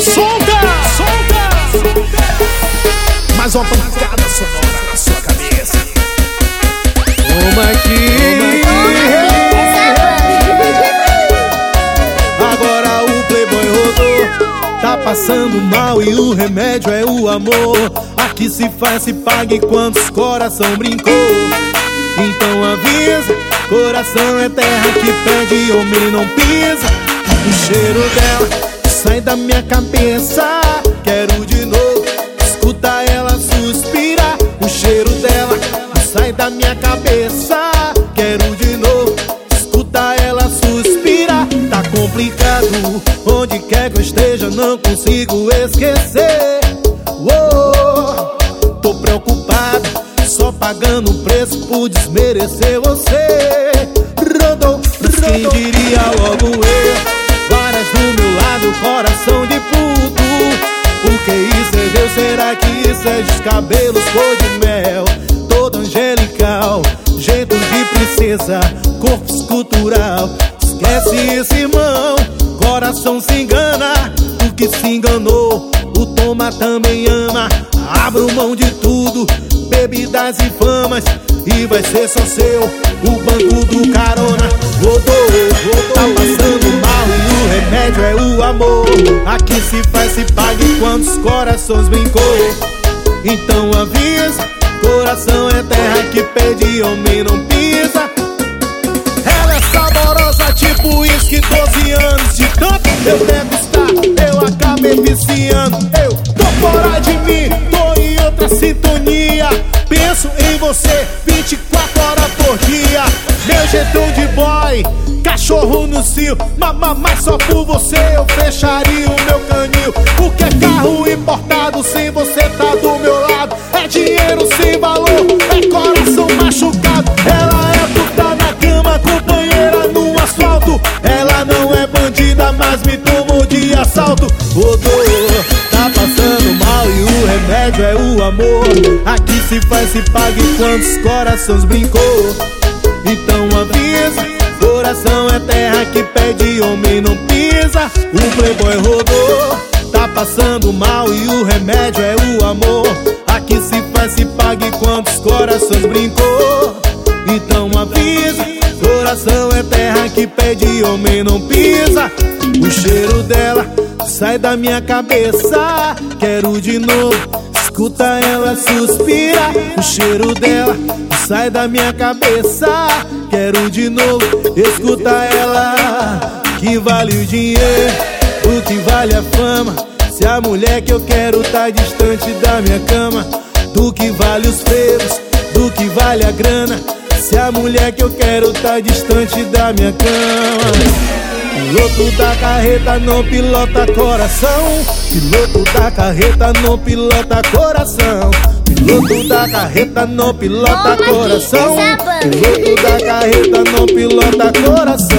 Solta! Solta! Mais uma pancada sonora na sua cabeça. Toma aqui. Agora o playboy rodou. Tá passando mal e o remédio é o amor. Aqui se faz, se pague quantos coração brincou. Então avisa, coração é terra que pede, homem não pisa. O cheiro dela sai da minha cabeça. Quero de novo, escuta ela suspirar. O cheiro dela sai da minha cabeça. Quero de novo, escuta ela suspirar. Tá complicado, onde quer que eu esteja, não consigo esquecer. Tô preocupado, só pagando o preço por desmerecer você. Rodou, quem diria logo eu? É descabelos cor de mel? Todo angelical, jeito de princesa, corpo escultural. Esquece isso, irmão, coração se engana. O que se enganou, o toma também ama. Abro mão de tudo, bebidas e famas. E vai ser só seu, o banco do carona. Rodou, tá passando mal e o remédio é o amor. Aqui se faz, se pague quantos corações brincou. Então avisa, coração é terra que pede, homem não pisa. Ela é saborosa, tipo uísque, 12 anos de tanto eu degustar, eu acabei viciando. Eu tô fora de mim, tô em outra sintonia. Penso em você 24 horas por dia. Meu jeitão de boy, cachorro no cio. Mas, mas só por você eu fecharia o meu canil. O que é carro importado sem valor, é coração machucado. Ela é puta na cama, companheira no asfalto. Ela não é bandida, mas me tomou de assalto. Rodou, tá passando mal e o remédio é o amor. Aqui se faz, se pague quantos corações brincou. Então avisa, coração é terra que pede, homem não pisa. O playboy rodou, tá passando mal e o remédio é o amor. Aqui se faz, se pague quantos corações brincou. Então avisa, coração é terra que pede, homem não pisa. O cheiro dela sai da minha cabeça, quero de novo. Escuta ela suspira, o cheiro dela sai da minha cabeça. Quero de novo, escuta ela. Que vale o dinheiro, o que vale a fama. Se a mulher que eu quero tá distante da minha cama, do que vale os freios, do que vale a grana. Se a mulher que eu quero tá distante da minha cama. Piloto da carreta não pilota coração. Piloto da carreta não pilota coração. Piloto da carreta não pilota coração. Piloto da carreta não pilota coração.